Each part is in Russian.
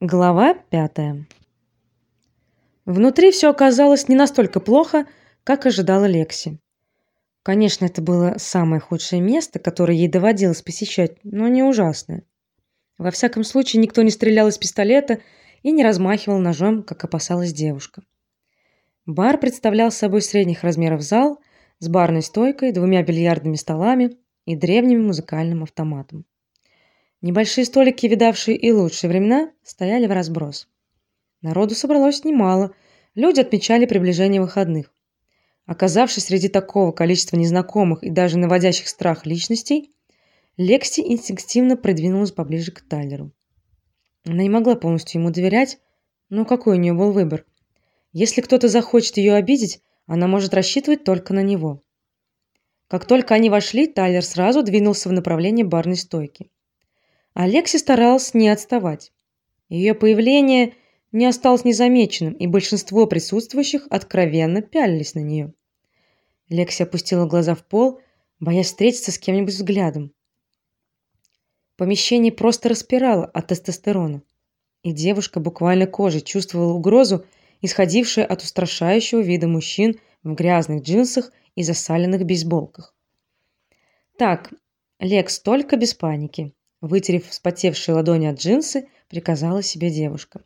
Глава пятая. Внутри все оказалось не настолько плохо, как ожидала Лекси. Конечно, это было самое худшее место, которое ей доводилось посещать, но не ужасное. Во всяком случае, никто не стрелял из пистолета и не размахивал ножом, как опасалась девушка. Бар представлял собой средних размеров зал с барной стойкой, двумя бильярдными столами и древним музыкальным автоматом. Небольшие столики, видавшие и лучшие времена, стояли в разброс. Народу собралось немало. Люди отмечали приближение выходных. Оказавшись среди такого количества незнакомых и даже наводящих страх личностей, Лекси инстинктивно продвинулась поближе к Тайлеру. Она не могла полностью ему доверять, но какой у нее был выбор? Если кто-то захочет ее обидеть, она может рассчитывать только на него. Как только они вошли, Тайлер сразу двинулся в направлении барной стойки. Алекси старалась не отставать. Ее появление не осталось незамеченным, и большинство присутствующих откровенно пялились на нее. Лекси опустила глаза в пол, боясь встретиться с кем-нибудь взглядом. Помещение просто распирало от тестостерона, и девушка буквально кожей чувствовала угрозу, исходившую от устрашающего вида мужчин в грязных джинсах и засаленных бейсболках. Так, Лекс, только без паники. Вытерев вспотевшие ладони от джинсы, приказала себе девушка.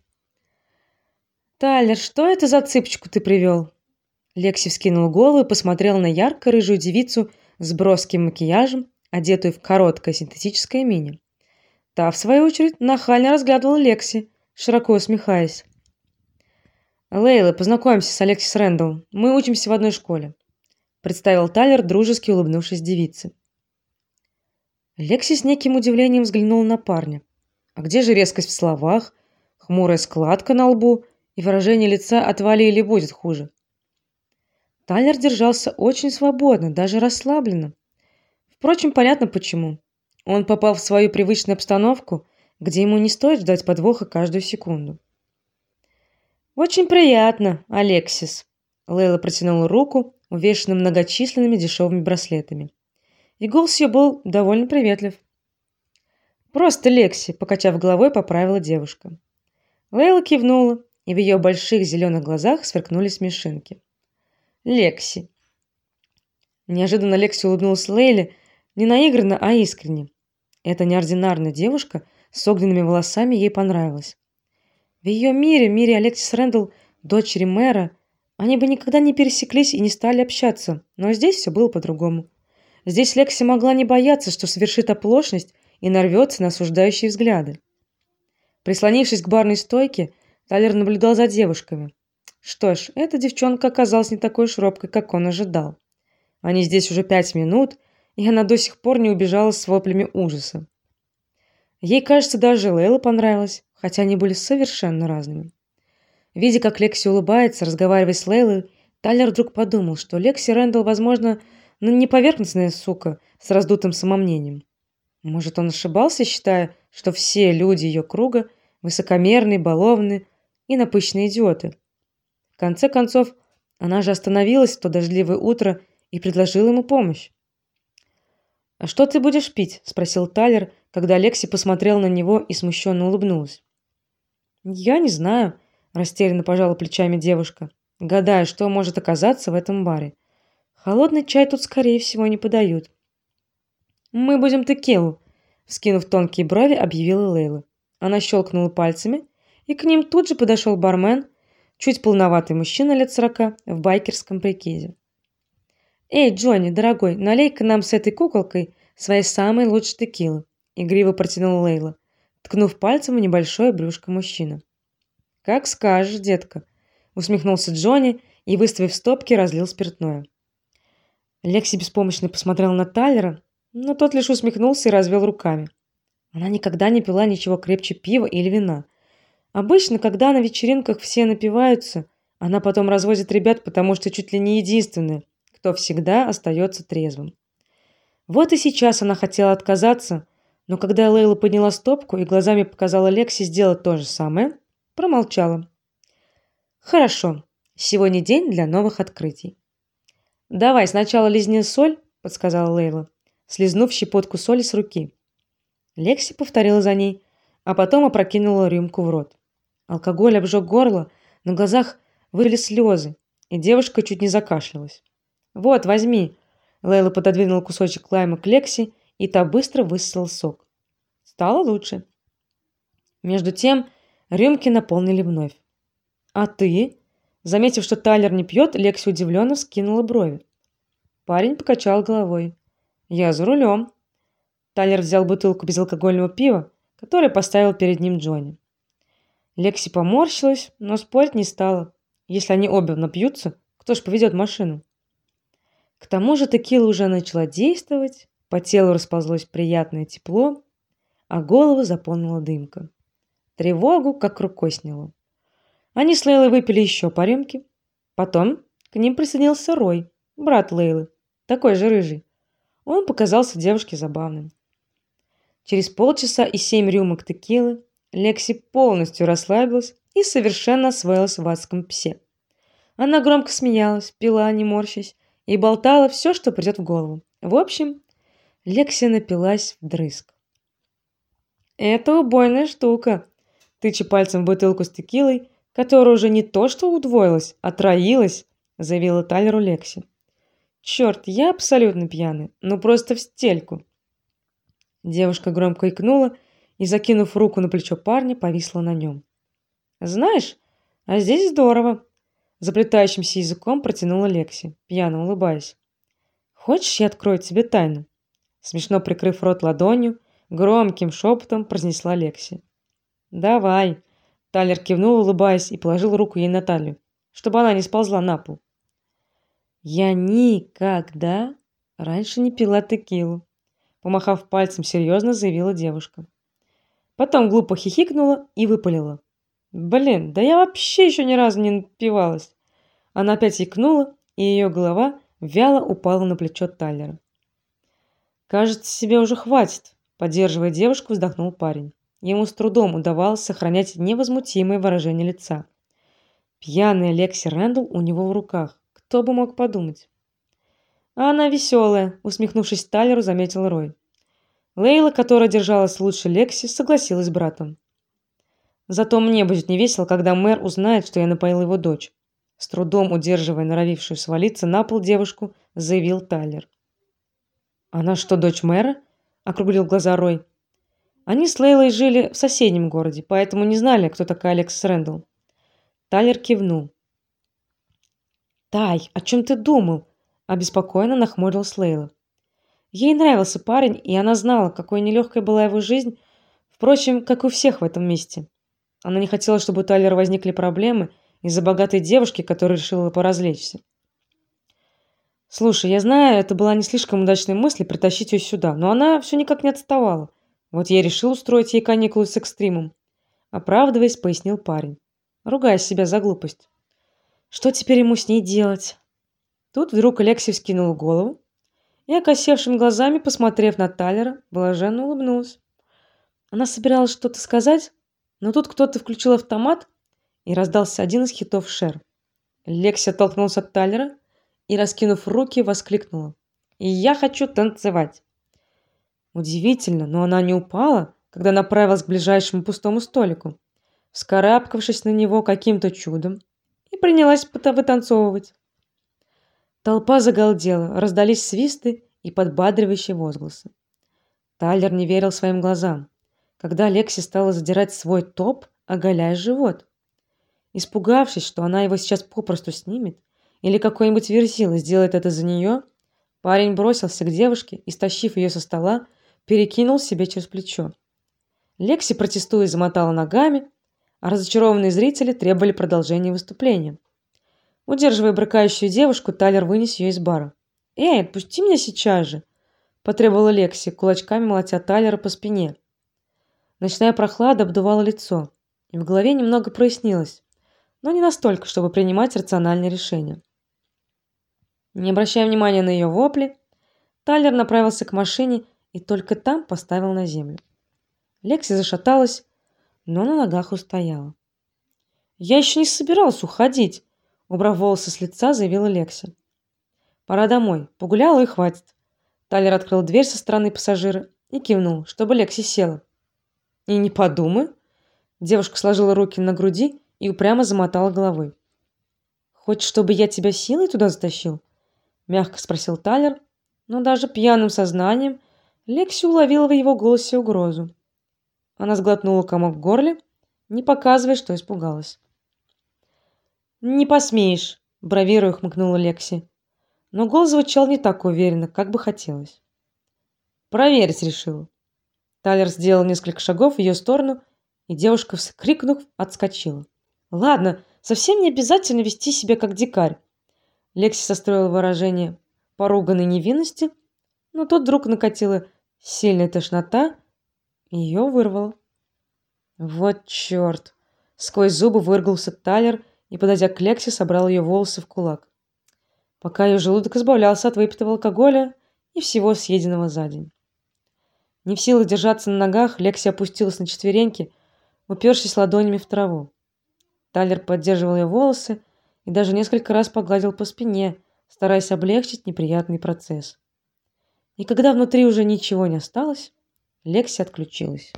Тайлер, что это за цыпочку ты привел?» Лекси вскинул голову и посмотрел на ярко-рыжую девицу с броским макияжем, одетую в короткое синтетическое мини. Та, в свою очередь, нахально разглядывала Лекси, широко усмехаясь. Лейла, познакомимся с Алексис Рэндалл. Мы учимся в одной школе, представил Тайлер, дружески улыбнувшись девице. Лекси с неким удивлением взглянула на парня. А где же резкость в словах, хмурая складка на лбу и выражение лица отвали или будет хуже? Тайлер держался очень свободно, даже расслабленно. Впрочем, понятно почему. Он попал в свою привычную обстановку, где ему не стоит ждать подвоха каждую секунду. Очень приятно, Алексис. Лейла протянула руку, увешанную многочисленными дешевыми браслетами и голос ее был довольно приветлив. Просто Лекси, покачав головой, поправила девушка. Лейла кивнула, и в ее больших зеленых глазах сверкнули смешинки. Лекси. Неожиданно Лекси улыбнулась Лейле не наигранно, а искренне. Эта неординарная девушка с огненными волосами ей понравилась. В ее мире, мире Алексис Рэндалл, дочери мэра, они бы никогда не пересеклись и не стали общаться, но здесь все было по-другому. Здесь Лекси могла не бояться, что совершит оплошность и нарвется на осуждающие взгляды. Прислонившись к барной стойке, Тайлер наблюдал за девушками. Что ж, эта девчонка оказалась не такой уж робкой, как он ожидал. Они здесь уже пять минут, и она до сих пор не убежала с воплями ужаса. Ей, кажется, даже Лейла понравилась, хотя они были совершенно разными. Видя, как Лекси улыбается, разговаривая с Лейлой, Тайлер вдруг подумал, что Лекси Рэндалл, возможно, но ну, не поверхностная сука с раздутым самомнением. Может, он ошибался, считая, что все люди ее круга высокомерные, баловные и напыщенные идиоты. В конце концов, она же остановилась в то дождливое утро и предложила ему помощь. "А что ты будешь пить?" спросил Тайлер, когда Лекси посмотрел на него и смущенно улыбнулась. "Я не знаю", растерянно пожала плечами девушка, гадая, что может оказаться в этом баре. Холодный чай тут, скорее всего, не подают. Мы будем текилу, вскинув тонкие брови, объявила Лейла. Она щелкнула пальцами, и к ним тут же подошел бармен, чуть полноватый мужчина лет сорока в байкерском прикиде. Эй, Джонни, дорогой, налей-ка нам с этой куколкой своей самой лучшей текилы, игриво протянула Лейла, ткнув пальцем в небольшое брюшко мужчины. Как скажешь, детка, усмехнулся Джонни и, выставив стопки, разлил спиртное. Лекси беспомощно посмотрел на Тайлера, но тот лишь усмехнулся и развел руками. Она никогда не пила ничего крепче пива или вина. Обычно, когда на вечеринках все напиваются, она потом разводит ребят, потому что чуть ли не единственная, кто всегда остается трезвым. Вот и сейчас она хотела отказаться, но когда Лейла подняла стопку и глазами показала Лекси сделать то же самое, промолчала. Хорошо. Сегодня день для новых открытий. Давай сначала лизни соль, подсказала Лейла, слезнув щепотку соли с руки. Лекси повторила за ней, а потом опрокинула рюмку в рот. Алкоголь обжег горло, на глазах вылили слезы, и девушка чуть не закашлялась. "Вот, возьми". Лейла пододвинула кусочек лайма к Лекси, и та быстро высосала сок. Стало лучше. Между тем, рюмки наполнили вновь. "А ты?" Заметив, что Тайлер не пьет, Лекси удивленно вскинула брови. Парень покачал головой. "Я за рулем». Тайлер взял бутылку безалкогольного пива, которое поставил перед ним Джонни. Лекси поморщилась, но спорить не стала. Если они обе напьются, кто ж поведет машину? К тому же текила уже начала действовать, по телу расползлось приятное тепло, а голову заполнила дымка. Тревогу как рукой сняло. Они с Лейлой выпили еще по рюмке. Потом к ним присоединился Рой, брат Лейлы, такой же рыжий. Он показался девушке забавным. Через полчаса и семь рюмок текилы Лекси полностью расслабилась и совершенно освоилась в адском псе. Она громко смеялась, пила, не морщась, и болтала все, что придет в голову. В общем, Лекси напилась вдрызг. Это убойная штука. Тыча пальцем в бутылку с текилой, которая уже не то что удвоилась, а троилась, заявила Тайлеру Лекси. Черт, я абсолютно пьяная, ну просто в стельку. Девушка громко икнула и, закинув руку на плечо парня, повисла на нем. Знаешь, а здесь здорово, заплетающимся языком протянула Лекси, пьяно улыбаясь. Хочешь, я открою тебе тайну? Смешно прикрыв рот ладонью, громким шепотом произнесла Лекси. Давай, Талер кивнул, улыбаясь, и положил руку ей на талию, чтобы она не сползла на пол. Я никогда раньше не пила текилу, помахав пальцем, серьезно заявила девушка. Потом глупо хихикнула и выпалила: "Блин, да я вообще еще ни разу не напивалась". Она опять икнула, и ее голова вяло упала на плечо Тайлера. Кажется, себе уже хватит, поддерживая девушку, вздохнул парень. Ему с трудом удавалось сохранять невозмутимое выражение лица. Пьяная Лекси Рэндл у него в руках. Кто бы мог подумать? А она веселая», — усмехнувшись Тайлеру, заметил Рой. Лейла, которая держалась лучше Лекси, согласилась с братом. Зато мне будет не весело, когда мэр узнает, что я напоил его дочь. С трудом удерживая норовившую свалиться на пол девушку, заявил Тайлер. Она что, дочь мэра? округлил глаза Рой. Они с Лейлой жили в соседнем городе, поэтому не знали, кто такая Алекс Рэндл. Тайлер кивнул. "Тай, о чем ты думал?" обеспокоенно нахмурилась Лейла. Ей нравился парень, и она знала, какой нелегкой была его жизнь, впрочем, как и у всех в этом месте. Она не хотела, чтобы у Тайлера возникли проблемы из-за богатой девушки, которая решила поразвлечься. Слушай, я знаю, это была не слишком удачная мысль притащить ее сюда, но она все никак не отставала. Вот я решил устроить ей каникулы с экстримом, оправдываясь, пояснил парень, ругая себя за глупость. Что теперь ему с ней делать? Тут вдруг Алексей вскинул голову и окосевшими глазами, посмотрев на Талера, блаженно улыбнулась. Она собиралась что-то сказать, но тут кто-то включил автомат, и раздался один из хитов Шер. Лекси оттолкнулся от Талера и, раскинув руки, воскликнула: "И я хочу танцевать!" Удивительно, но она не упала, когда направилась к ближайшему пустому столику, вскарабкавшись на него каким-то чудом, и принялась вытанцовывать. Толпа загалдела, раздались свисты и подбадривающие возгласы. Тайлер не верил своим глазам, когда Лекси стала задирать свой топ, оголяя живот. Испугавшись, что она его сейчас попросту снимет, или какой-нибудь верзила сделает это за нее, парень бросился к девушке и, стащив ее со стола, перекинул себе через плечо. Лекси протестуя замотала ногами, а разочарованные зрители требовали продолжения выступления. Удерживая брыкающую девушку, Тайлер вынес ее из бара. "Эй, отпусти меня сейчас же", потребовала Лекси, кулачками молотя Тайлера по спине. Ночная прохлада обдувала лицо, и в голове немного прояснилось, но не настолько, чтобы принимать рациональные решения. Не обращая внимания на ее вопли, Тайлер направился к машине и только там поставил на землю. Лекси зашаталась, но на ногах устояла. "Я еще не собирался уходить", убрав волосы с лица, заявила Лекси. Пора домой. Погуляла и хватит. Тайлер открыл дверь со стороны пассажира и кивнул, чтобы Лекси села. И не подумай. Девушка сложила руки на груди и упрямо замотала головой. Хочешь, чтобы я тебя силой туда затащил? мягко спросил Тайлер, но даже пьяным сознанием Лекси уловила в его голосе угрозу. Она сглотнула комок в горле, не показывая, что испугалась. Не посмеешь, бравируя хмыкнула Лекси. Но голос звучал не так уверенно, как бы хотелось. Проверить решила. Тайлер сделал несколько шагов в ее сторону, и девушка, вскрикнув, отскочила. Ладно, совсем не обязательно вести себя как дикарь. Лекси состроила выражение поруганной невинности, но тут вдруг накатила сильная тошнота, и ее вырвало. Вот черт! сквозь зубы выругался Тайлер и, подойдя к Лекси, собрал ее волосы в кулак. Пока ее желудок избавлялся от выпитого алкоголя и всего съеденного за день. Не в силах держаться на ногах, Лекси опустилась на четвереньки, упершись ладонями в траву. Тайлер поддерживал ее волосы и даже несколько раз погладил по спине, стараясь облегчить неприятный процесс. И когда внутри уже ничего не осталось, Лекси отключилась.